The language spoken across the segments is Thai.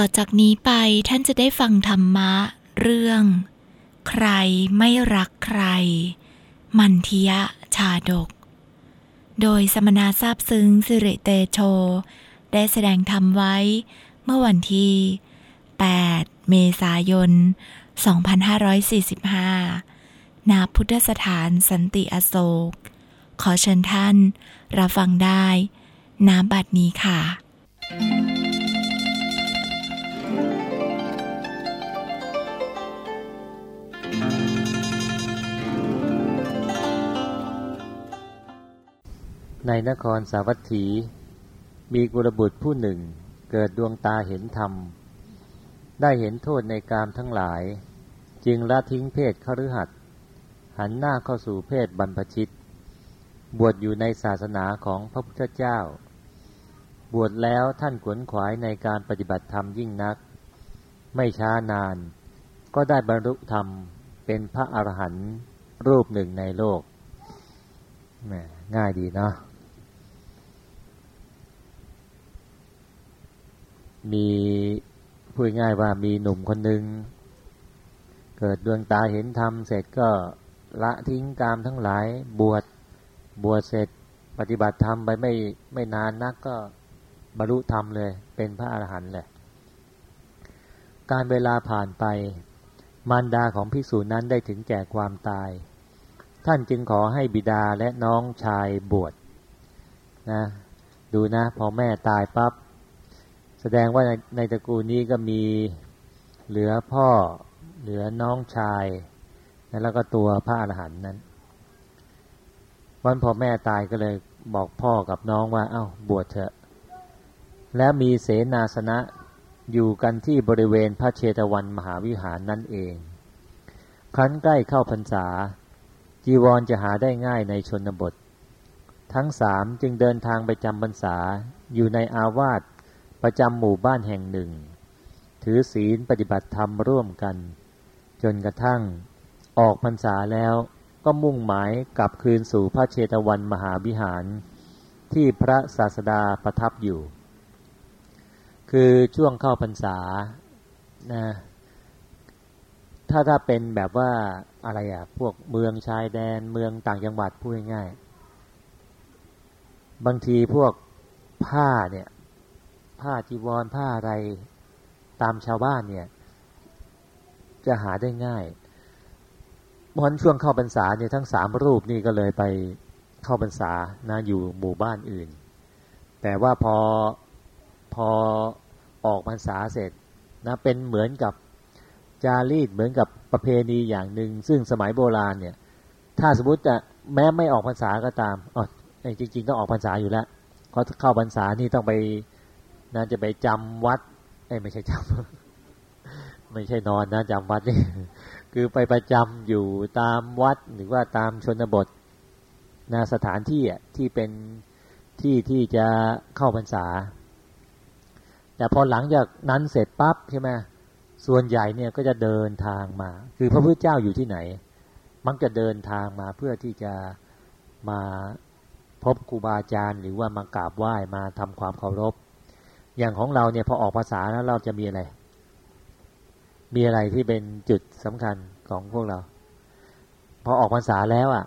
ต่อจากนี้ไปท่านจะได้ฟังธรรมะ เรื่อง ใครไม่รักใคร มันทิยะชาดก โดยสมณะทราบซึ้งสิริเตโช ได้แสดงธรรมไว้เมื่อวันที่ 8 เมษายน 2545 ณ พุทธสถานสันติอโศก ขอเชิญท่านรับฟังได้น้ำบัดนี้ค่ะ ในนครสาวัตถี มีกุลบุตรผู้หนึ่งเกิดดวงตาเห็นธรรม ได้เห็นโทษในกามทั้งหลาย จึงละทิ้งเพศคฤหัสหันหน้าเข้าสู่เพศบรรพชิต บวชอยู่ในศาสนาของพระพุทธเจ้า บวชแล้วท่านขวนขวายในการปฏิบัติธรรมยิ่งนัก ไม่ช้านาน ก็ได้บรรลุธรรมเป็นพระอรหันต์รูปหนึ่งในโลกแหมง่ายดีเนาะ มีพูดง่ายว่ามีหนุ่มคนหนึ่งเกิดดวงตาเห็นธรรมเสร็จก็ละทิ้งกามทั้งหลายบวชบวชเสร็จปฏิบัติธรรมไปไม่ไม่นานนักก็บรรลุธรรมเลย เป็นพระอรหันต์แหละ การเวลาผ่านไป มารดาของภิกษุนั้นได้ถึงแก่ความตาย ท่านจึงขอให้บิดาและน้องชายบวชนะดูนะ พอแม่ตายปับ๊บ แสดงว่าในในตระกูลนี้ก็มีเหลือพ่อเหลือน้องชายนะแล้วก็ตัวพระอรหันต์นั้น วันพอแม่ตายก็เลยบอกพ่อกับน้องว่าเอา้าบวชเถอะ แล้วมีเสนาสนะอยู่กันที่บริเวณพระเชตวันมหาวิหารนั่นเอง ครั้นใกล้เข้าพรรษา จีวรจะหาได้ง่ายในชนบท ทั้งสามจึงเดินทางไปจำพรรษาอยู่ในอาวาส ประจำหมู่บ้านแห่งหนึ่ง ถือศีลปฏิบัติธรรมร่วมกัน จนกระทั่งออกพรรษาแล้วก็มุ่งหมายกลับคืนสู่พระเชตวันมหาวิหาร ที่พระศาสดาประทับอยู่ คือช่วงเข้าพรรษานะถ้าถ้าเป็นแบบว่าอะไรอะพวกเมืองชายแดนเมืองต่างจังหวัดพูดง่ายๆบางทีพวกผ้าเนี่ย ผ้าจีวรผ้าอะไรตามชาวบ้านเนี่ย จะหาได้ง่ายเพราะช่วงเข้าพรรษาเนี่ยทั้งสามรูปนี่ก็เลยไปเข้าพรรษานะอยู่หมู่บ้านอื่น แต่ว่าพอพอออกพรรษาเสร็จนะเป็นเหมือนกับจารีตเหมือนกับประเพณีอย่างหนึ่งซึ่งสมัยโบราณเนี่ย ถ้าสมมติจะแม้ไม่ออกพรรษาก็ตามอ๋อจริงๆต้องออกพรรษาอยู่แล้วเขาเข้าพรรษานี่ต้องไป น่าจะไปจำวัดเอ้ไม่ใช่จำไม่ใช่นอนนะจำวัดนี่คือไปประจำอยู่ตามวัดหรือว่าตามชนบทนาสถานที่อะที่เป็นที่ที่จะเข้าพรรษา แต่พอหลังจากนั้นเสร็จปั๊บใช่ไหมส่วนใหญ่เนี่ยก็จะเดินทางมา คือพระพุทธเจ้าอยู่ที่ไหน มักจะเดินทางมาเพื่อที่จะมาพบครูบาอาจารย์ หรือว่ามากราบไหว้มาทำความเคารพ อย่างของเราเนี่ยพอออกภาษาแล้วเราจะมีอะไร มีอะไรที่เป็นจุดสำคัญของพวกเรา พอออกภาษาแล้วอะ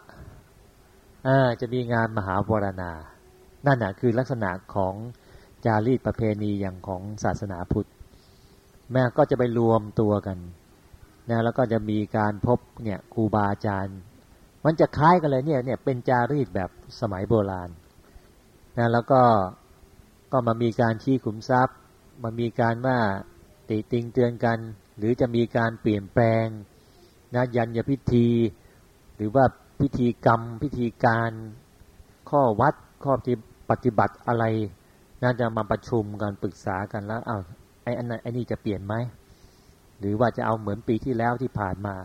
จะมีงานมหาบรณา นั่นน่ะคือลักษณะของจารีตประเพณีอย่างของศาสนาพุทธ แม่ก็จะไปรวมตัวกันนะแล้วก็จะมีการพบเนี่ยครูบาอาจารย์ มันจะคล้ายกันเลยเนี่ยเนี่ยเป็นจารีตแบบสมัยโบราณนะแล้วก็ ก็มามีการชี้ขุมทรัพย์ มามีการว่าติติงเตือนกัน หรือจะมีการเปลี่ยนแปลงนะยันยพิธี หรือว่าพิธีกรรมพิธีการข้อวัดข้อที่ปฏิบัติอะไร น่าจะมาประชุมกันปรึกษากันแล้วเอา้าไอ้อันนั้นไอ้นี่จะเปลี่ยนไหมหรือว่าจะเอาเหมือนปีที่แล้วที่ผ่านมา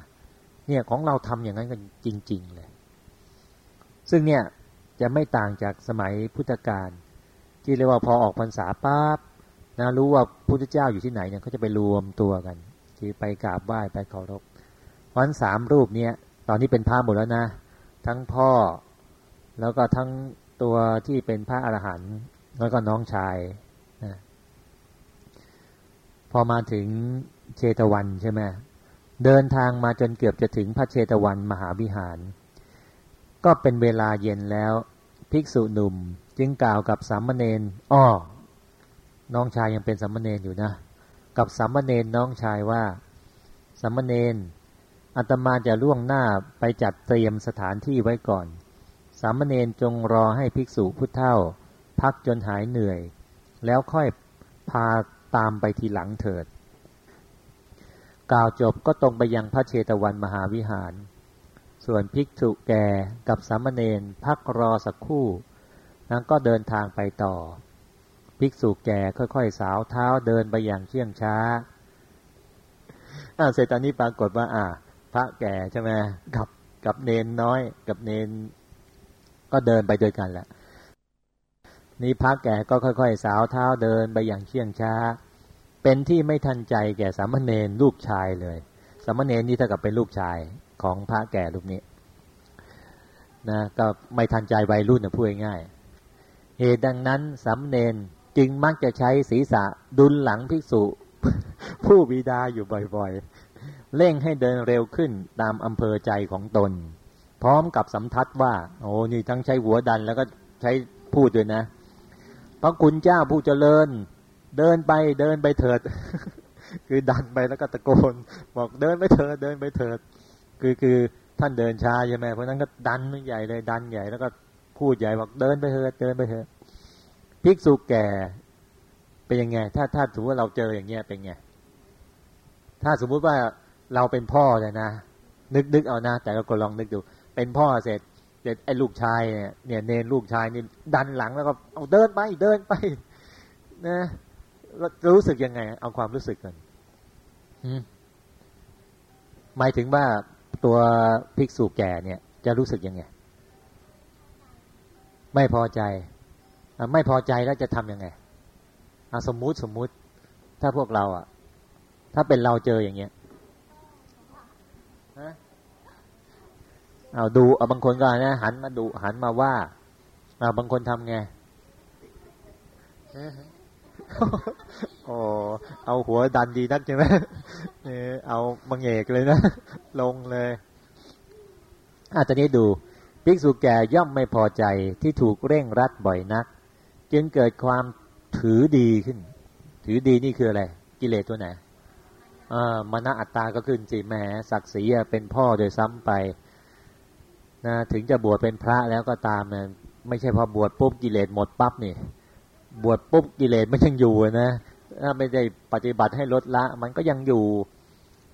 เนี่ยของเราทำอย่างนั้นกันจริง ๆ เลย ซึ่งเนี่ยจะไม่ต่างจากสมัยพุทธกาล ที่เรียกว่าพอออกพรรษาปั๊บนะรู้ว่าพุทธเจ้าอยู่ที่ไหนเนี่ยเขาจะไปรวมตัวกันที่ไปกราบไหว้ไปเคารพวันสามรูปเนี่ยตอนนี้เป็นพระหมดแล้วนะ ทั้งพ่อแล้วก็ทั้งตัวที่เป็นพระอรหันต์แล้วก็น้องชายนะพออมาถึงเชตวันใช่ไหมเดินทางมาจนเกือบจะถึงพระเชตวันมหาวิหาร ก็เป็นเวลาเย็นแล้ว ภิกษุหนุ่ม จึงกล่าวกับสามเณรอ้อน้องชายยังเป็นสามเณรอยู่นะ กับสามเณรน้องชายว่าสามเณรอาตมาจะล่วงหน้าไปจัดเตรียมสถานที่ไว้ก่อน สามเณรจงรอให้ภิกษุพุทธเท่า พักจนหายเหนื่อย แล้วค่อยพาตามไปทีหลังเถิด กล่าวจบก็ตรงไปยังพระเชตวันมหาวิหาร ส่วนภิกษุแก่กับสามเณรพักรอสักครู่ นั้นก็เดินทางไปต่อ ภิกษุแก่ค่อยๆ สาวเท้าเดินไปอย่างเชื่องช้าอ่าเสร็จตอนนี้ปรากฏว่า อ่า พระแก่ใช่ไหมกับกับเนนน้อย กับเนน ก็เดินไปด้วยกันแหละนี่พระแก่ก็ค่อยๆ สาวเท้าเดินไปอย่างเชื่องช้า เป็นที่ไม่ทันใจแก่สามเณรลูกชายเลย สามเณรนี่เท่ากับเป็นลูกชายของพระแก่รูปนี้นะก็ไม่ทันใจวัยรุ่นนะพูดง่าย เหตุดังนั้นสามเณรจึงมักจะใช้ศีรษะดุลหลังภิกษุ ผู้บิดาอยู่บ่อยๆ เร่งให้เดินเร็วขึ้นตามอำเภอใจของตน พร้อมกับสำทัดว่า โอ้นี่ทั้งใช้หัวดันแล้วก็ใช้พูดด้วยนะ พระคุณเจ้าผู้เจริญ เดินไปเดินไปเถิด คือดันไปแล้วก็ตะโกน บอกเดินไปเถิดเดินไปเถิด คือคือท่านเดินช้าใช่ไหมเพราะนั้นก็ดันใหญ่เลยดันใหญ่แล้วก็ พูดใหญ่บอกเดินไปเถอะเดินไปเถอะภิกษุแก่เป็นยังไง ถ้าถ้าถือว่าเราเจออย่างเงี้ยเป็นไงถ้าสมมุติว่าเราเป็นพ่อเลยนะนึกนึกเอานะ แต่ก็ลองนึกดู เป็นพ่อเสร็จเสร็จไอ้ลูกชายเนี่ยเนี่ยเนนลูกชายนี่ดันหลังแล้วก็เอาเดินไปเดินไป นะรู้สึกยังไง เอาความรู้สึกกันหมายถึงว่าตัวภิกษุแก่เนี่ย จะรู้สึกยังไง ไม่พอใจไม่พอใจแล้วจะทำยังไงอาสมมุติสมมุติ ถ้าพวกเราอะ ถ้าเป็นเราเจออย่างเงี้ยเอาดูเอาบางคนก็นะหันมาดูหันมาว่าเอาบางคนทำไงโอ้เอาหัวดันดีนักใช่ไหมเอาบังเอกเลยนะ ลงเลยอาจจะนี้ดู ภิกษุแก่ย่อมไม่พอใจที่ถูกเร่งรัดบ่อยนัก จึงเกิดความถือดีขึ้น ถือดีนี่คืออะไร กิเลสตัวไหนอ่ามณอัตตาก็ขึ้นสิแหมศักดิ์ศรีเป็นพ่อโดยซ้ำไปนะถึงจะบวชเป็นพระแล้วก็ตามนะไม่ใช่พอบวชปุ๊บกิเลสหมดปั๊บนี่บวชปุ๊บกิเลสไม่ยังอยู่นะถ้าไม่ได้ปฏิบัติให้ลดละ มันก็ยังอยู่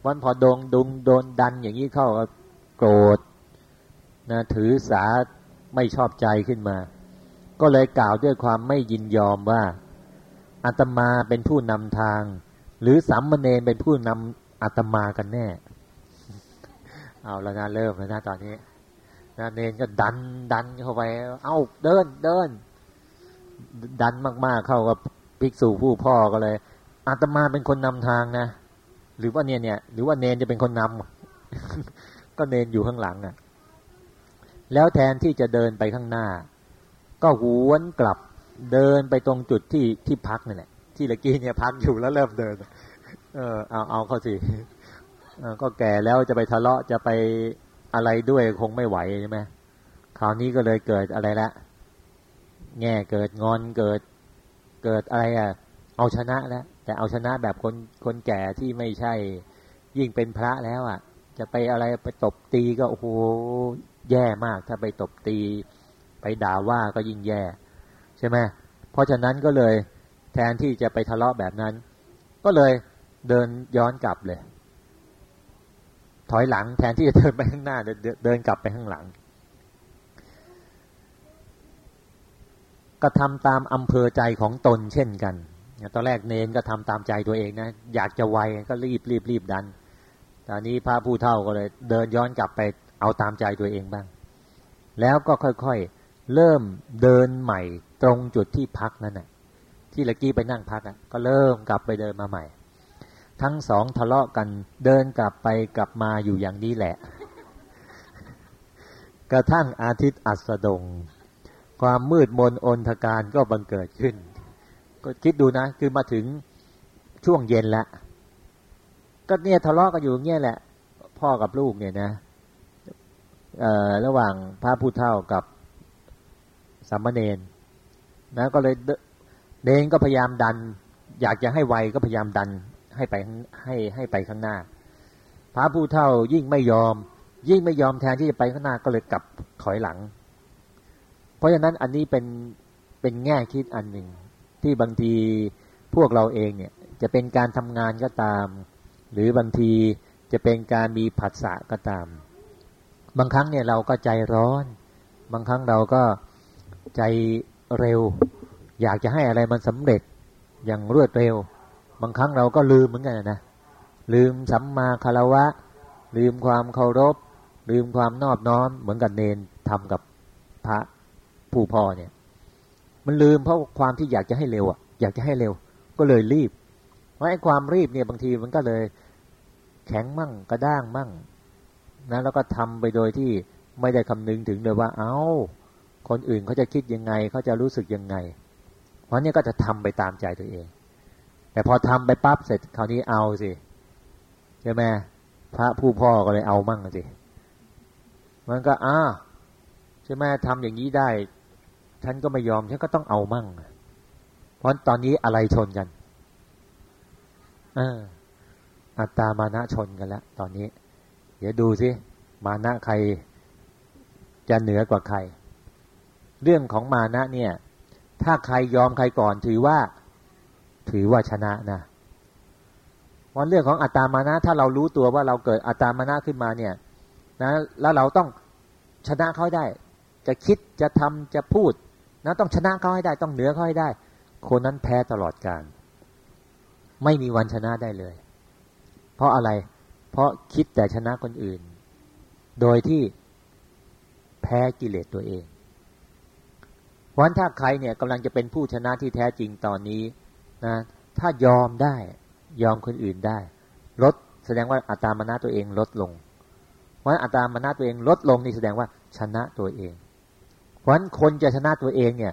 วันพอโดงดุงโดนดันอย่างนี้เข้าโกรธ นะถือสาไม่ชอบใจขึ้นมา ก็เลยกล่าวด้วยความไม่ยินยอมว่าอาตมาเป็นผู้นำทาง หรือสัมมเนนเป็นผู้นำอาตมากันแน่ เอาละนะเริ่มแล้วนะตอนนี้นะเนนก็ดันดันเข้าไป เอาเดินเดิน ดันมาก ๆ เข้ากับภิกษุผู้พ่อก็เลยอาตมาเป็นคนนำทางนะ หรือว่าเนี่ยเนี่ย หรือว่าเนนจะเป็นคนนำก็เนนอยู่ข้างหลังอะ แล้วแทนที่จะเดินไปข้างหน้า ก็หวนกลับเดินไปตรงจุดที่ที่พักนั่แหละที่เลกี้เนี่ยพักอยู่แล้วเริ่มเดิน เออเอาเอาเข้าสิก็แก่แล้วจะไปทะเลาะจะไปอะไรด้วยคงไม่ไหวใช่ไหมคราวนี้ก็เลยเกิดอะไรละ แง่เกิดงอนเกิดเกิดอะไรอะ เอาชนะแล้วแต่เอาชนะแบบคนคนแก่ที่ไม่ใช่ยิ่งเป็นพระแล้วอะ จะไปอะไรไปตบตีก็โอ้โห แย่มาก ถ้าไปตบตี ไปด่าว่าก็ยิ่งแย่ใช่ไหมเพราะฉะนั้นก็เลยแทนที่จะไปทะเลาะแบบนั้น ก็เลยเดินย้อนกลับเลย ถอยหลังแทนที่จะเดินไปข้างหน้าเดินกลับไปข้างหลังก็ทำตามอำเภอใจของตนเช่นกัน ตอนแรกเนนก็ทำตามใจตัวเองนะ อยากจะไวก็รีบรีบรีบดัน ตอนนี้พระผู้เท่าก็เลย เดินย้อนกลับไป เอาตามใจตัวเองบ้าง แล้วก็ค่อยๆ เริ่มเดินใหม่ตรงจุดที่พักนั่นน่ะ ที่ละกี้ไปนั่งพักอะ ก็เริ่มกลับไปเดินมาใหม่ ทั้งสองทะเลาะกันเดินกลับไปกลับมาอยู่อย่างนี้แหละ กระทั่งอาทิตย์อัสดง ความมืดมนอนทการก็บังเกิดขึ้น ก็คิดดูนะ คือมาถึงช่วงเย็นละก็เนี่ยทะเลาะกันอยู่เงี้ยแหละ พ่อกับลูกเนี่ยนะ ระหว่างพระผู้เฒ่ากับสามเณรนะก็เลยเดนก็พยายามดัน อยากจะให้ไวก็พยายามดันให้ไปให้ให้ไปข้างหน้า พระผู้เฒ่ายิ่งไม่ยอม ยิ่งไม่ยอมแทนที่จะไปข้างหน้าก็เลยกลับถอยหลัง เพราะฉะนั้นอันนี้เป็นเป็นแง่คิดอันหนึ่งที่บางทีพวกเราเองเนี่ยจะเป็นการทำงานก็ตาม หรือบางทีจะเป็นการมีผัสสะก็ตาม บางครั้งเนี่ยเราก็ใจร้อน บางครั้งเราก็ใจเร็ว อยากจะให้อะไรมันสำเร็จอย่างรวดเร็ว บางครั้งเราก็ลืมเหมือนกันนะลืมสัมมาคารวะ ลืมความเคารพ ลืมความนอบน้อม เหมือนกับเนนทำกับพระผู้พ่อเนี่ย มันลืมเพราะความที่อยากจะให้เร็วอะอยากจะให้เร็ว ก็เลยรีบเพราะไอ้ความรีบเนี่ยบางทีมันก็เลย แข็งมั่งกระด้างมั่ง นะแล้วก็ทำไปโดยที่ไม่ได้คำนึงถึงเลยว่า เอา้า คนอื่นเขาจะคิดยังไงเขาจะรู้สึกยังไง เพราะนี่ก็จะทำไปตามใจตัวเอง แต่พอทำไปปั๊บเสร็จคราวนี้เอาสิใช่ไหมพระผู้พ่อก็เลยเอามั่งสิมันก็อ้าใช่ไหมทำอย่างนี้ได้ ฉันก็ไม่ยอมฉันก็ต้องเอามั่งเพราะตอนนี้อะไรชนกันออัตตามานะชนกันแล้วตอนนี้ เดี๋ยวดูสิมานะใครจะเหนือกว่าใคร เรื่องของมานะเนี่ย ถ้าใครยอมใครก่อนถือว่าถือว่าชนะนะวันเรื่องของอัตตามานะถ้าเรารู้ตัวว่าเราเกิดอัตตามานะขึ้นมาเนี่ยนะแล้วเราต้องชนะเขาได้ จะคิดจะทำจะพูดนะต้องชนะเขาให้ได้ ต้องเหนือเขาให้ได้ คนนั้นแพ้ตลอดการ ไม่มีวันชนะได้เลย เพราะอะไร เพราะคิดแต่ชนะคนอื่น โดยที่แพ้กิเลสตัวเองเพราะถ้าใครเนี่ยกำลังจะเป็นผู้ชนะที่แท้จริงตอนนี้นะถ้ายอมได้ยอมคนอื่นได้ ลดแสดงว่าอัตามนะตัวเองลดลงเพราะอัตามนะตัวเองลดลงนี่แสดงว่าชนะตัวเองเพราะฉะนั้นคนจะชนะตัวเองเนี่ย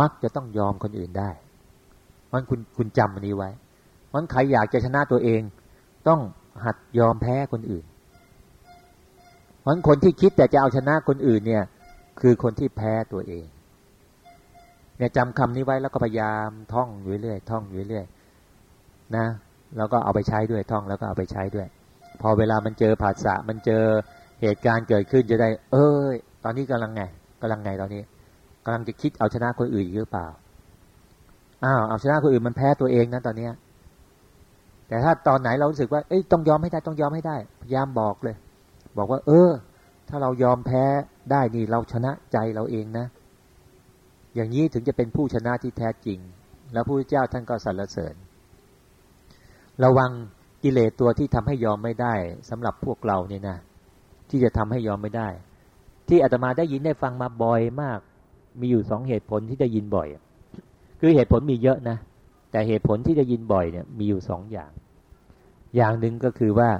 มักจะต้องยอมคนอื่นได้มันคุณคุณจำอันนี้ไว้มันใครอยากจะชนะตัวเอง ต้อง หัดยอมแพ้คนอื่นมันคนที่คิดแต่จะเอาชนะคนอื่นเนี่ย คือคนที่แพ้ตัวเอง เนี่ยจำคำนี้ไว้แล้วก็พยายามท่องอยู่เรื่อยท่องอยู่เรื่อยนะแล้วก็เอาไปใช้ด้วยท่องแล้วก็เอาไปใช้ด้วย พอเวลามันเจอผาษะมันเจอเหตุการณ์เกิดขึ้นจะได้ เอ้ย ตอนนี้กำลังไงกำลังไงตอนนี้กำลังจะคิดเอาชนะคนอื่นหรือเปล่าอ้าวเอาชนะคนอื่นมันแพ้ตัวเองนะตอนเนี้ย แต่ถ้าตอนไหนเรารู้สึกว่าเอ้ยต้องยอมให้ได้ต้องยอมให้ได้ พยายามบอกเลย บอกว่า เออ ถ้าเรายอมแพ้ได้นี่เราชนะใจเราเองนะ อย่างนี้ถึงจะเป็นผู้ชนะที่แท้จริง แล้วพระพุทธเจ้าท่านก็สรรเสริญ ระวังกิเลสตัวที่ทำให้ยอมไม่ได้สำหรับพวกเราเนี่ยนะที่จะทำให้ยอมไม่ได้ ที่อาตมาได้ยินได้ฟังมาบ่อยมาก มีอยู่สองเหตุผลที่ได้ยินบ่อย คือเหตุผลมีเยอะนะ แต่เหตุผลที่ได้ยินบ่อยเนี่ยมีอยู่สองอย่าง อย่างหนึ่งก็คือว่า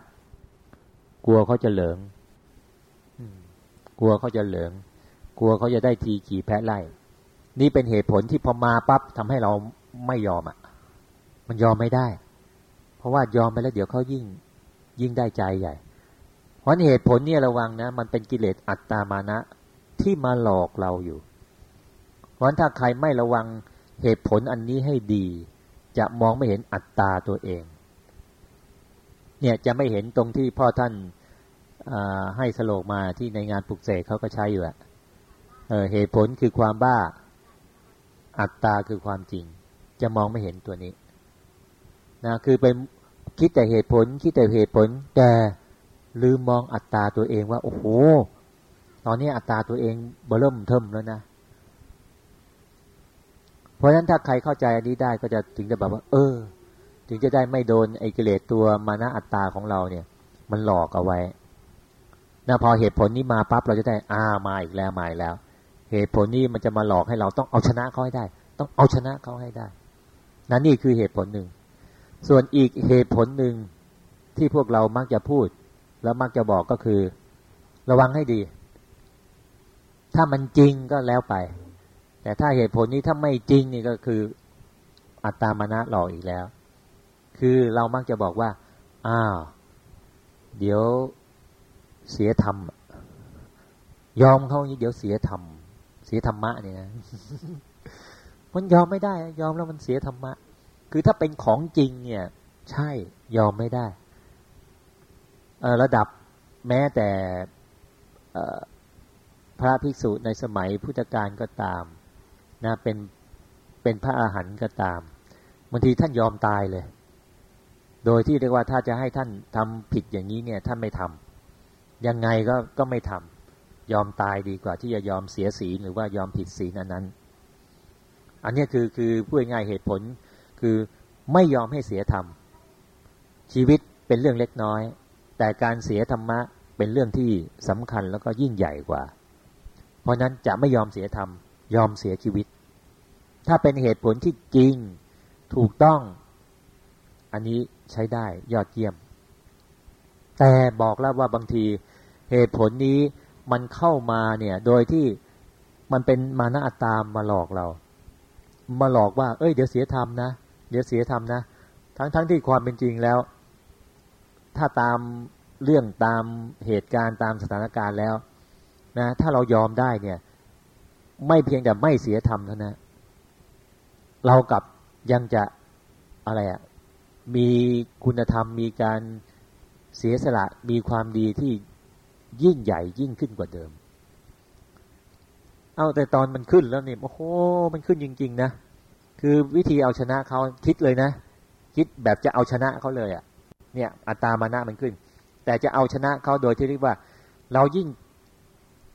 กลัวเขาจะเหลิงกลัวเขาจะเหลิง กลัวเขาจะได้ทีขี่แพะไล่ นี่เป็นเหตุผลที่พอมาปั๊บทำให้เราไม่ยอมอะ่ะ มันยอมไม่ได้ เพราะว่ายอมไปแล้วเดี๋ยวเขายิ่งยิ่งได้ใจใหญ่ เพราะเหตุผลเนี่ยระวังนะ มันเป็นกิเลสอัตตามานะที่มาหลอกเราอยู่ เพราะถ้าใครไม่ระวังเหตุผลอันนี้ให้ดี จะมองไม่เห็นอัตตาตัวเอง เนี่ยจะไม่เห็นตรงที่พ่อท่านให้สโลกมาที่ในงานปลุกเสกเขาก็ใช้อยู่อะเหตุผลคือความบ้า อัตตาคือความจริง จะมองไม่เห็นตัวนี้นะคือเป็นคิดแต่เหตุผล คิดแต่เหตุผล แต่ลืมมองอัตตาตัวเองว่า โอ้โห ตอนนี้อัตตาตัวเองเบิ่มเทิมแล้วนะ เพราะฉะนั้นถ้าใครเข้าใจอันนี้ได้ก็จะถึงจะแบบว่า เออ ถึงจะได้ไม่โดนไอ้กิเลสตัวมานะอัตตาของเราเนี่ย มันหลอกเอาไว้นะพอเหตุผลนี้มาปั๊บเราจะได้อ่ามาอีกแล้วมาอีกแล้ว เหตุผลนี้มันจะมาหลอกให้เราต้องเอาชนะเขาให้ได้ ต้องเอาชนะเขาให้ได้นั่นนี่คือเหตุผลหนึ่ง ส่วนอีกเหตุผลหนึ่งที่พวกเรามักจะพูด แล้วมักจะบอกก็คือ ระวังให้ดี ถ้ามันจริงก็แล้วไป แต่ถ้าเหตุผลนี้ถ้าไม่จริงนี่ก็คืออัตตามานะหลอกอีกแล้ว คือเรามักจะบอกว่า อ้าว เดี๋ยวเสียธรรม ยอมเขาเดี๋ยวเสียธรรม เสียธรรมะเนี่ยมันยอมไม่ได้ ยอมแล้วมันเสียธรรมะ คือถ้าเป็นของจริงเนี่ย ใช่ยอมไม่ได้ ระดับแม้แต่พระภิกษุในสมัยพุทธกาลก็ตาม นะเป็นเป็นพระอาหารหันต์ก็ตามบางทีท่านยอมตายเลย โดยที่เรียกว่าถ้าจะให้ท่านทำผิดอย่างนี้เนี่ยท่านไม่ทำยังไงก็ก็ไม่ทำยอมตายดีกว่าที่จะยอมเสียศีลหรือว่ายอมผิดศีลอันนั้น อันนี้คือคือพูดง่ายเหตุผลคือไม่ยอมให้เสียธรรม ชีวิตเป็นเรื่องเล็กน้อย แต่การเสียธรรมะเป็นเรื่องที่สำคัญแล้วก็ยิ่งใหญ่กว่า เพราะนั้นจะไม่ยอมเสียธรรม ยอมเสียชีวิต ถ้าเป็นเหตุผลที่จริงถูกต้อง อันนี้ใช้ได้ยอดเยี่ยม แต่บอกแล้วว่าบางทีเหตุผลนี้มันเข้ามาเนี่ยโดยที่มันเป็นมานะอัตตามมาหลอกเรา มาหลอกว่า เอ้ยเดี๋ยวเสียธรรมนะ เดี๋ยวเสียธรรมนะ ทั้งทั้งที่ความเป็นจริงแล้ว ถ้าตามเรื่องตามเหตุการณ์ตามสถานการณ์แล้วนะถ้าเรายอมได้เนี่ย ไม่เพียงแต่ไม่เสียธรรมเท่านั้นเรากับยังจะอะไรอะ่ะมีคุณธรรมมีการเสียสละมีความดีที่ยิ่งใหญ่ยิ่งขึ้นกว่าเดิม เอาแต่ตอนมันขึ้นแล้วเนี่ยโอ้โหมันขึ้นจริง ๆ นะ คือวิธีเอาชนะเขาคิดเลยนะ คิดแบบจะเอาชนะเขาเลยอะ่ะ เนี่ยอัตามานะมันขึ้น แต่จะเอาชนะเขาโดยที่เรียกว่า เรายิ่ง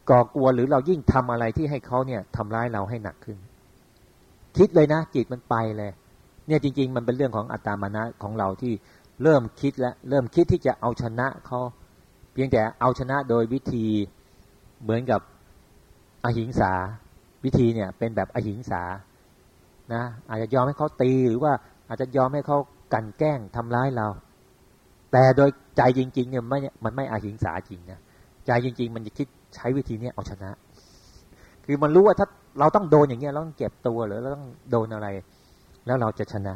ก่อกลัวหรือเรายิ่งทำอะไรที่ให้เขาเนี่ยทำร้ายเราให้หนักขึ้น คิดเลยนะจิตมันไปเลย เนี่ยจริง ๆ มันเป็นเรื่องของอัตตามานะของเราที่เริ่มคิดแล้วเริ่มคิดที่จะเอาชนะเขาเพียงแต่เอาชนะโดยวิธีเหมือนกับอหิงสา วิธีเนี่ยเป็นแบบอหิงสานะอาจจะยอมให้เขาตีหรือว่าอาจจะยอมให้เขากันแกล้งทำร้ายเรา แต่โดยใจจริงๆเนี่ยไม่มันไม่อหิงสาจริงนะใจจริง ๆ มันจะคิด ใช้วิธีนี้เอาชนะ คือมันรู้ว่าถ้าเราต้องโดนอย่างเงี้ยเราต้องเก็บตัวหรือเราต้องโดนอะไร แล้วเราจะชนะ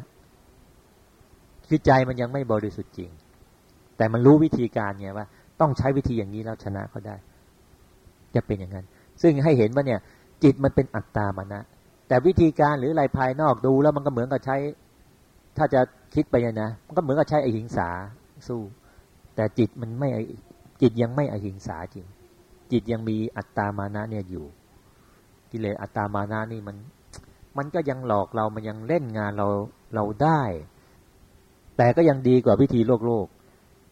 คือใจมันยังไม่บริสุทธิ์จริง แต่มันรู้วิธีการไงว่า ต้องใช้วิธีอย่างนี้แล้วชนะเขาได้ จะเป็นอย่างนั้น ซึ่งให้เห็นว่าเนี่ย จิตมันเป็นอัตตามานะแต่วิธีการหรืออะไรภายนอกดูแล้วมันก็เหมือนกับใช้ ถ้าจะคิดไปนะ มันก็เหมือนกับใช้อหิงสาสู้ แต่จิตมันไม่จิตยังไม่อหิงสาจริง จิตยังมีอัตตามานะเนี่ยอยู่กิเลสอัตตามานะนี่มัน มันก็ยังหลอกเรามันยังเล่นงานเราเราได้ แต่ก็ยังดีกว่าวิธีโลกโลก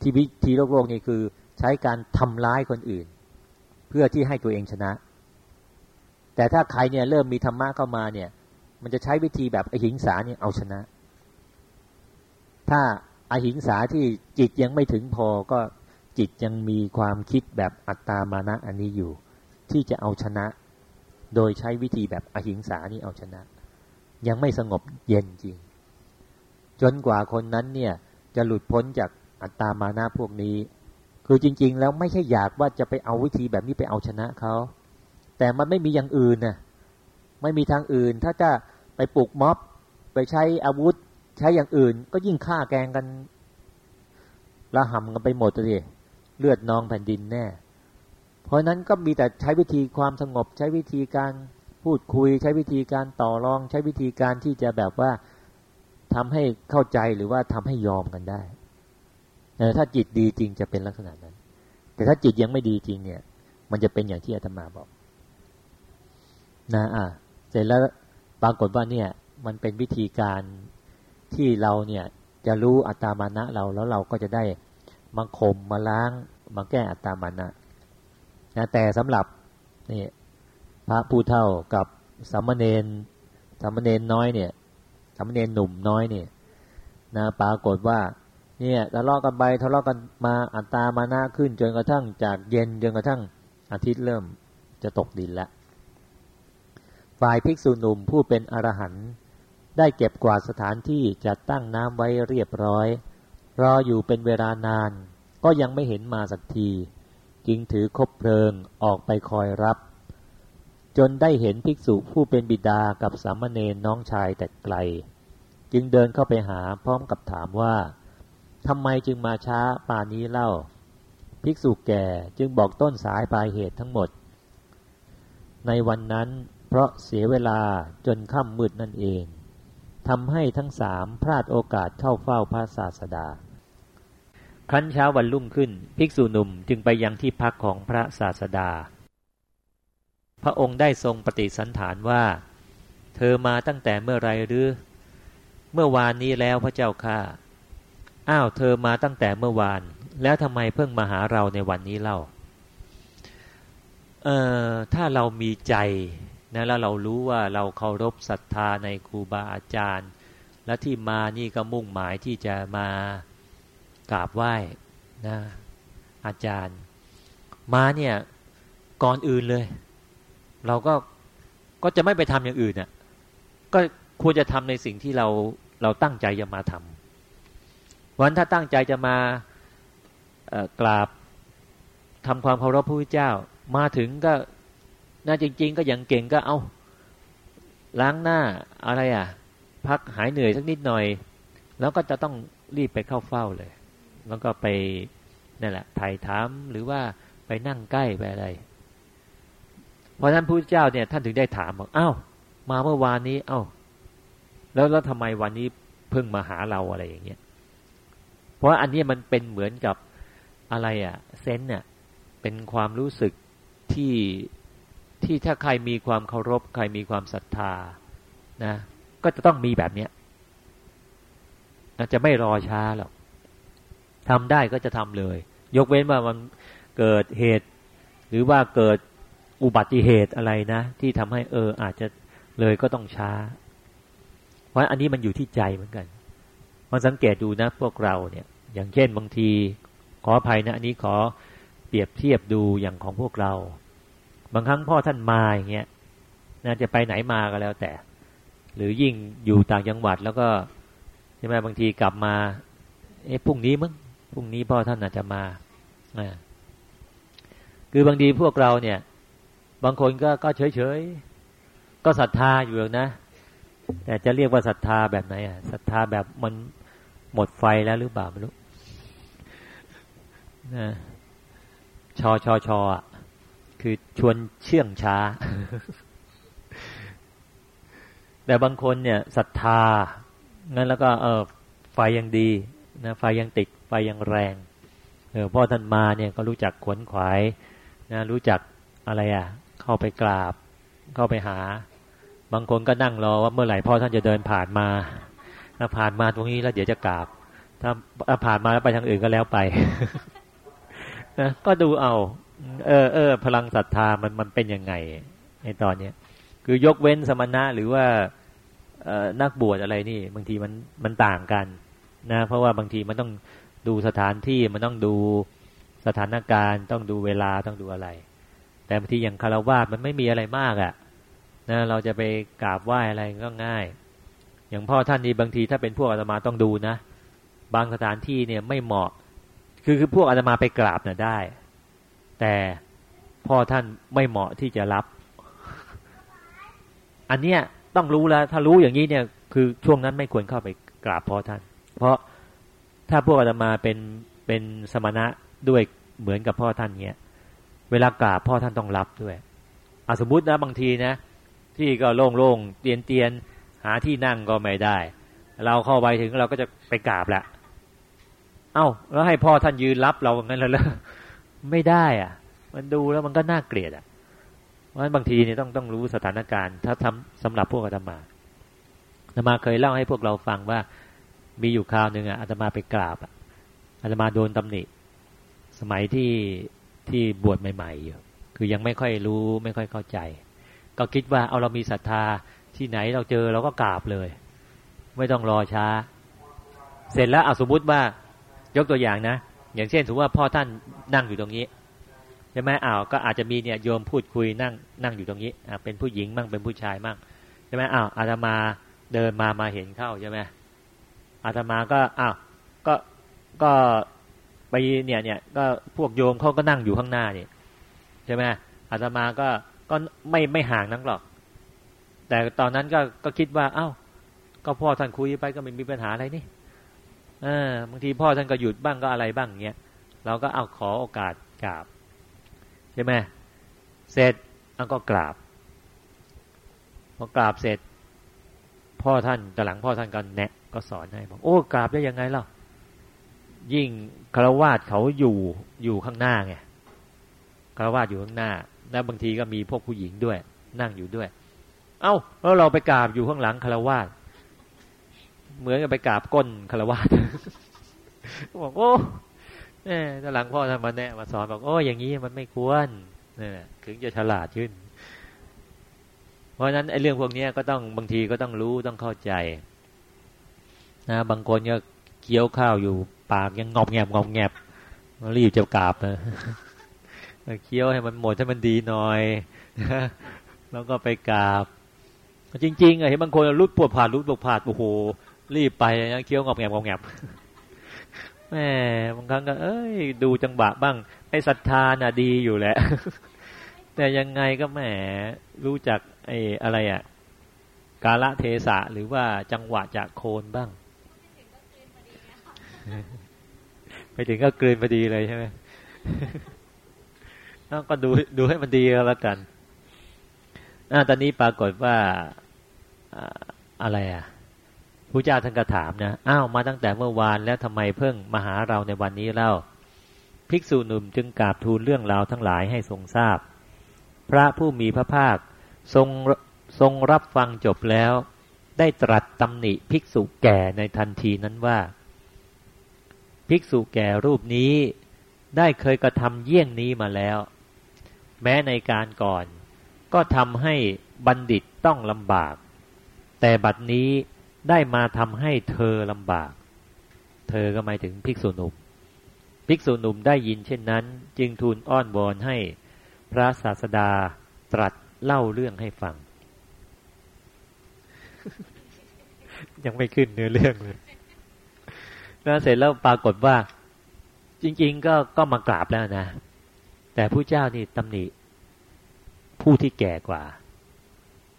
ที่วิธีโลกโลกนี่คือใช้การทำร้ายคนอื่น เพื่อที่ให้ตัวเองชนะ แต่ถ้าใครเนี่ยเริ่มมีธรรมะเข้ามาเนี่ย มันจะใช้วิธีแบบอหิงสาเนี่ยเอาชนะ ถ้าอาหิงสาที่จิตยังไม่ถึงพอก็ จิตยังมีความคิดแบบอัตตามานะอันนี้อยู่ ที่จะเอาชนะ โดยใช้วิธีแบบอหิงสานี่เอาชนะ ยังไม่สงบเย็นจริง จนกว่าคนนั้นเนี่ยจะหลุดพ้นจากอัตตามานะพวกนี้ คือจริง ๆ แล้วไม่ใช่อยากว่าจะไปเอาวิธีแบบนี้ไปเอาชนะเขาแต่มันไม่มีอย่างอื่นนะไม่มีทางอื่น ถ้าจะไปปลุกม็อบ ไปใช้อาวุธ ใช้อย่างอื่น ก็ยิ่งฆ่าแกงกันละห่ำกันไปหมดเลย เลือดนองแผ่นดินแน่ เพราะนั้นก็มีแต่ใช้วิธีความสงบใช้วิธีการพูดคุย ใช้วิธีการต่อรอง ใช้วิธีการที่จะแบบว่าทำให้เข้าใจหรือว่าทำให้ยอมกันได้ถ้าจิตดีจริงจะเป็นลักษณะนั้น แต่ถ้าจิตยังไม่ดีจริงเนี่ย มันจะเป็นอย่างที่อาตมาบอกนะอะเสร็จแล้วปรากฏว่าเนี่ย มันเป็นวิธีการที่เราเนี่ยจะรู้อัตามานะเราแล้วเราก็จะได้ มาข่มมาล้าง มาแก้อัตามานะนะแต่สำหรับนี่พระผู้เท่ากับสามเณรสามเณรน้อยเนี่ยสามเณรหนุ่มน้อยเนี่ยนะปรากฏว่าเนี่ยทะเลาะกันไปทะเลาะกันมาอัตตามานะขึ้นจนกระทั่งจากเย็นจนกระทั่งอาทิตย์เริ่มจะตกดินล้วฝ่ายภิกษุหนุ่มผู้เป็นอรหันต์ได้เก็บกวาดสถานที่จัดตั้งน้ำไว้เรียบร้อย รออยู่เป็นเวลานาน ก็ยังไม่เห็นมาสักที จึงถือคบเพลิงออกไปคอยรับ จนได้เห็นภิกษุผู้เป็นบิดากับสามเณรน้องชายแต่ไกล จึงเดินเข้าไปหาพร้อมกับถามว่าทำไมจึงมาช้าป่านี้เล่า ภิกษุแก่จึงบอกต้นสายปลายเหตุทั้งหมด ในวันนั้นเพราะเสียเวลาจนค่ำมืดนั่นเองทำให้ทั้งสามพลาดโอกาสเข้าเฝ้าพระศาสดา ครั้นเช้าวันรุ่งขึ้น ภิกษุหนุ่มจึงไปยังที่พักของพระศาสดา พระองค์ได้ทรงปฏิสันฐานว่า เธอมาตั้งแต่เมื่อไรหรือ เมื่อวานนี้แล้วพระเจ้าค่ะ อ้าวเธอมาตั้งแต่เมื่อวาน แล้วทำไมเพิ่งมาหาเราในวันนี้เล่า เอ่อถ้าเรามีใจนะแล้วเรารู้ว่าเราเคารพศรัทธาในครูบาอาจารย์ และที่มานี่ก็มุ่งหมายที่จะมา กราบไหว้นะอาจารย์มาเนี่ยก่อนอื่นเลย เราก็ก็จะไม่ไปทำอย่างอื่นอะก็ควรจะทำในสิ่งที่เราเราตั้งใจจะมาทำวันถ้าตั้งใจจะมากราบทำความเคารพพระพุทธเจ้า มาถึงก็น่าจริง ๆ ก็ยังเก่งก็เอาล้างหน้าอะไรอะ พักหายเหนื่อยสักนิดหน่อย แล้วก็จะต้องรีบไปเข้าเฝ้าเลย แล้วก็ไปนั่นแหละไถ่ถามหรือว่าไปนั่งใกล้ไปอะไร เพราะนั้นพระเจ้าเนี่ยท่านถึงได้ถามบอกอ้าวมาเมื่อวานนี้ เอา้า แล้วแล้วทำไมวันนี้เพิ่งมาหาเราอะไรอย่างเงี้ยเพราะอันนี้มันเป็นเหมือนกับอะไรอะ่ะเซนเนี่ยเป็นความรู้สึกที่ที่ถ้าใครมีความเคารพ ใครมีความศรัทธานะ ก็จะต้องมีแบบเนี้ยจะไม่รอช้าหรอก ทำได้ก็จะทำเลย ยกเว้นว่ามันเกิดเหตุ หรือว่าเกิดอุบัติเหตุอะไรนะ ที่ทำให้เอออาจจะเลยก็ต้องช้า เพราะอันนี้มันอยู่ที่ใจเหมือนกันมาสังเกตดูนะพวกเราเนี่ย อย่างเช่นบางที ขออภัยนะอันนี้ขอเปรียบเทียบดูอย่างของพวกเรา บางครั้งพ่อท่านมาอย่างเงี้ยน่าจะไปไหนมาก็แล้วแต่ หรือยิ่งอยู่ต่างจังหวัดแล้วก็ใช่ไหมบางทีกลับมา เอ๊ะพรุ่งนี้มั้ง พรุ่งนี้พ่อท่านอาจจะมาคือบางทีพวกเราเนี่ย บางคนก็ก็เฉยเฉยก็ศรัทธาอยู่นะ แต่จะเรียกว่าศรัทธาแบบไหนอะศรัทธาแบบมันหมดไฟแล้วหรือเปล่าไม่รู้นะชอชอชออะคือชวนเชื่องช้า แต่บางคนเนี่ยศรัทธางั้นแล้วก็เออไฟยังดีนะไฟยังติดไฟยังแรงเออพ่อท่านมาเนี่ยก็รู้จักขวนขวายนะรู้จักอะไรอะ เข้าไปกราบ เข้าไปหา บางคนก็นั่งรอว่าเมื่อไหร่พ่อท่านจะเดินผ่านมาถ้าผ่านมาตรงนี้แล้วเดี๋ยวจะกราบ ถ้าผ่านมาแล้วไปทางอื่นก็แล้วไปนะก็ดูเอา เออเออพลังศรัทธามันมันเป็นยังไงในตอนเนี้ยคือยกเว้นสมณะหรือว่านักบวชอะไรนี่ บางทีมันมันต่างกันนะ เพราะว่าบางทีมันต้อง ดูสถานที่มันต้องดูสถานการณ์ ต้องดูเวลาต้องดูอะไร แต่บางทีอย่างคารวะมันไม่มีอะไรมากอะ่ะนะเราจะไปกราบไหว้อะไรก็ง่าย อย่างพ่อท่านนี่บางทีถ้าเป็นพวกอาตมาต้องดูนะ บางสถานที่เนี่ยไม่เหมาะ คือคือพวกอาตมาไปกราบน่ะได้ แต่พ่อท่านไม่เหมาะที่จะรับ อันเนี้ยต้องรู้แล้ว ถ้ารู้อย่างนี้เนี่ย คือช่วงนั้นไม่ควรเข้าไปกราบพ่อท่าน เพราะ ถ้าพวกอาตมาเป็นเป็นสมณะด้วยเหมือนกับพ่อท่านเนี้ยเวลากราบพ่อท่านต้องรับด้วยอสมมตินะบางทีนะ ที่ก็โล่งๆเตียนเตียนหาที่นั่งก็ไม่ได้ เราเข้าไปถึงเราก็จะไปกราบแหละเอา้าแล้วให้พ่อท่านยืนรับเราอย่างนั้นแล้วไม่ได้อะ มันดูแล้วมันก็น่าเกลียดอะเพราะฉะนั้นบางทีเนี่ยต้องต้องรู้สถานการณ์ ถ้าทำสำหรับพวกอาตมาอาตมาเคยเล่าให้พวกเราฟังว่า มีอยู่คราวหนึ่งอะอาตมาไปกราบอะอาตมาโดนตำหนิ สมัยที่ที่บวชใหม่ๆอยู่คือยังไม่ค่อยรู้ไม่ค่อยเข้าใจ ก็คิดว่าเอาเรามีศรัทธาที่ไหนเราเจอเราก็กราบเลย ไม่ต้องรอช้า เสร็จแล้วเอาสมมติว่ายกตัวอย่างนะ อย่างเช่นถือว่าพ่อท่านนั่งอยู่ตรงนี้ใช่ไหมอ้าวก็อาจจะมีเนี่ยโยมพูดคุยนั่งนั่งอยู่ตรงนี้อ่าเป็นผู้หญิงมั่งเป็นผู้ชายมั่งใช่ไหมอ้าวอาตมาเดินมามาเห็นเข้าใช่ไหม อาตมาก็อ้าวก็ก็ไปเนี่ยเนี่ยก็พวกโยมเขาก็นั่งอยู่ข้างหน้านี่ใช่ไหมอาตมาก็ก็ไม่ไม่ห่างนักหรอก แต่ตอนนั้นก็ก็คิดว่า เอ้า ก็พ่อท่านคุยไปก็ไม่มีปัญหาอะไรนี่เออบางทีพ่อท่านก็หยุดบ้างก็อะไรบ้างเงี้ยเราก็เอาขอโอกาสกราบใช่ไหมเสร็จเอาก็กราบพอกราบเสร็จ พ่อท่านกหลังพ่อท่านก็แนะ ก็สอนให้บอกโอ้กราบได้ยังไงเล่ายิ่งคารวาสเขาอยู่อยู่ข้างหน้าไงคารวาสอยู่ข้างหน้า แล้วบางทีก็มีพวกผู้หญิงด้วย นั่งอยู่ด้วย เอา้าแล้วเราไปกราบอยู่ข้างหลังคารวาสเหมือนกับไปกราบก้นคารวาสบอกโอ้เนี่ยหลังพ่อท่านมาแนะมาสอนบอกโอ้อย่างนี้มันไม่ควรเนี่ยถึงจะฉลาดขึ้น เพราะฉะนั้นไอ้เรื่องพวกนี้ก็ต้องบางทีก็ต้องรู้ต้องเข้าใจ นะบางคนก็เคี้ยวข้าวอยู่ปากยังงอบแงบงอบแงบรีบจะกราบนะเคี้ยวให้มันหมดให้มันดีหน่อยแล้วก็ไปกราบ จริงๆเห็นบางคนรุดปวดผ่านรุดปวดผ่านโอ้โหรีบไปนะเคี้ยวงอบแงบงอบแงบแม่บางครั้งก็ เอ้ย ดูจังหวะบ้างไอ้ศรัทธาน่ะดีอยู่แหละ แต่ยังไงก็แหมรู้จักไอ้อะไรอะกาละเทศะหรือว่าจังหวะจากโคนบ้าง ไปถึงก็กลืนพอดีเลยใช่ไหมต้องก็ดูดูให้มันดีแล้วกันอตอนนี้ปรากฏว่าอะไรอะผู้เจ้าท่านก็ถามนะอ้าวมาตั้งแต่เมื่อวานแล้วทำไมเพิ่งมาหาเราในวันนี้เล่า ภิกษุหนุ่มจึงกราบทูลเรื่องราวทั้งหลายให้ทรงทราบพระผู้มีพระภาคทรงทรงรับฟังจบแล้ว ได้ตรัสตำหนิภิกษุแก่ในทันทีนั้นว่า ภิกษุแก่รูปนี้ได้เคยกระทำเยี่ยงนี้มาแล้ว แม้ในการก่อน ก็ทำให้บัณฑิตต้องลำบาก แต่บัดนี้ได้มาทำให้เธอลำบาก เธอก็หมายถึงภิกษุหนุ่ม ภิกษุหนุ่มได้ยินเช่นนั้น จึงทูลอ้อนวอนให้พระศาสดาตรัสเล่าเรื่องให้ฟัง ยังไม่ขึ้นเนื้อเรื่องเลย แล้วเสร็จแล้วปรากฏว่า จริง ๆ ก็ก็มากราบแล้วนะ แต่ผู้เจ้านี่ตำหนิผู้ที่แก่กว่า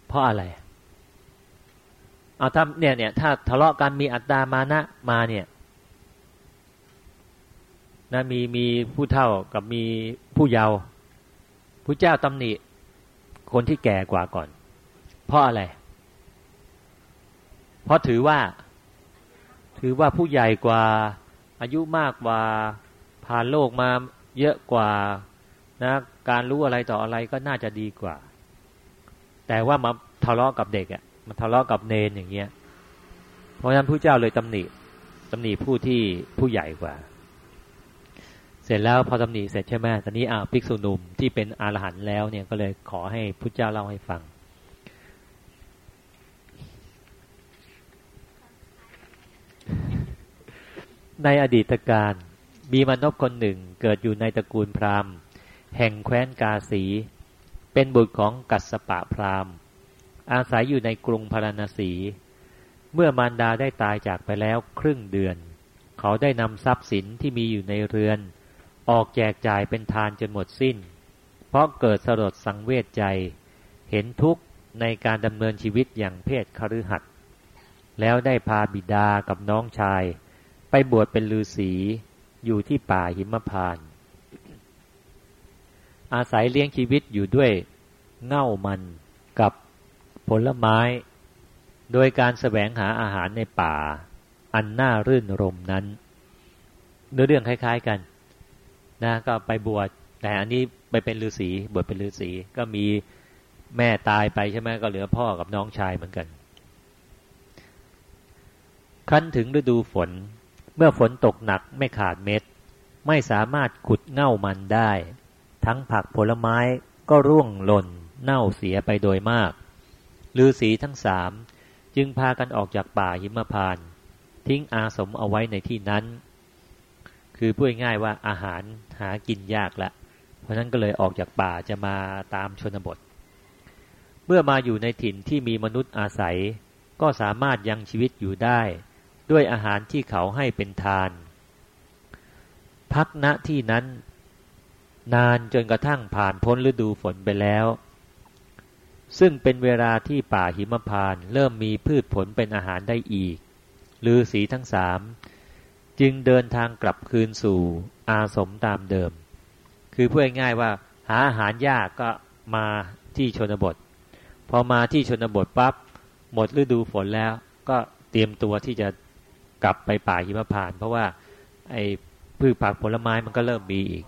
เพราะอะไรเอาถ้าเนี่ยเนี่ยถ้าทะเลาะกันมีอัตตามานะมาเนี่ยนะมีมีผู้เท่ากับมีผู้เยาว์ผู้เจ้าตำหนิคนที่แก่กว่าก่อน เพราะอะไร เพราะถือว่า ถือว่าผู้ใหญ่กว่า อายุมากกว่าผ่านโลกมาเยอะกว่านะการรู้อะไรต่ออะไรก็น่าจะดีกว่า แต่ว่ามาทะเลาะกับเด็กอะ่ะมันทะเลาะกับเนนอย่างเงี้ย เพราะฉะนั้นผู้เจ้าเลยตำหนิตำหนิผู้ที่ผู้ใหญ่กว่า เสร็จแล้วพอตำหนิเสร็จใช่ไหมตอนนี้อ่าภิกษุหนุ่มที่เป็นอรหันต์แล้วเนี่ยก็เลยขอให้ผู้เจ้าเล่าให้ฟัง ในอดีตการมีมนุษย์คนหนึ่งเกิดอยู่ในตระกูลพราหมณ์ แห่งแคว้นกาสี เป็นบุตรของกัสปะพราหมณ์ อาศัยอยู่ในกรุงพาราณสี เมื่อมารดาได้ตายจากไปแล้วครึ่งเดือน เขาได้นำทรัพย์สินที่มีอยู่ในเรือน ออกแจกจ่ายเป็นทานจนหมดสิ้น เพราะเกิดสลดสังเวชใจ เห็นทุกข์ในการดำเนินชีวิตอย่างเพศคฤหัสถ์แล้วได้พาบิดากับน้องชาย บวชเป็นฤาษีอยู่ที่ป่าหิมพาน อาศัยเลี้ยงชีวิตอยู่ด้วยเง่ามันกับผลไม้ โดยการแสวงหาอาหารในป่า อันน่ารื่นรมนั้นเนื้อเรื่องคล้าย ๆกันนะก็ไปบวชแต่อันนี้ไปเป็นฤาษีบวชเป็นฤาษีก็มีแม่ตายไปใช่ไหมก็เหลือพ่อกับน้องชายเหมือนกันคั้นถึงฤดูฝน เมื่อฝนตกหนักไม่ขาดเม็ด ไม่สามารถขุดเง่ามันได้ ทั้งผักผลไม้ก็ร่วงหล่น เน่าเสียไปโดยมากฤาษีทั้งสามจึงพากันออกจากป่าหิมพาน ทิ้งอาสมเอาไว้ในที่นั้น คือพูดง่ายว่าอาหารหากินยากละ เพราะนั้นก็เลยออกจากป่าจะมาตามชนบท เมื่อมาอยู่ในถิ่นที่มีมนุษย์อาศัย ก็สามารถยังชีวิตอยู่ได้ ด้วยอาหารที่เขาให้เป็นทาน พักณที่นั้น นานจนกระทั่งผ่านพ้นฤดูฝนไปแล้ว ซึ่งเป็นเวลาที่ป่าหิมพานเริ่มมีพืชผลเป็นอาหารได้อีกฤาษีทั้งสามจึงเดินทางกลับคืนสู่อาสมตามเดิม คือพูดง่ายๆว่า หาอาหารยากก็มาที่ชนบท พอมาที่ชนบทปับ๊บหมดฤดูฝนแล้วก็เตรียมตัวที่จะ กลับไปป่าหิมพาน เพราะว่าไอ้พืชผักผลไม้มันก็เริ่มมีอีก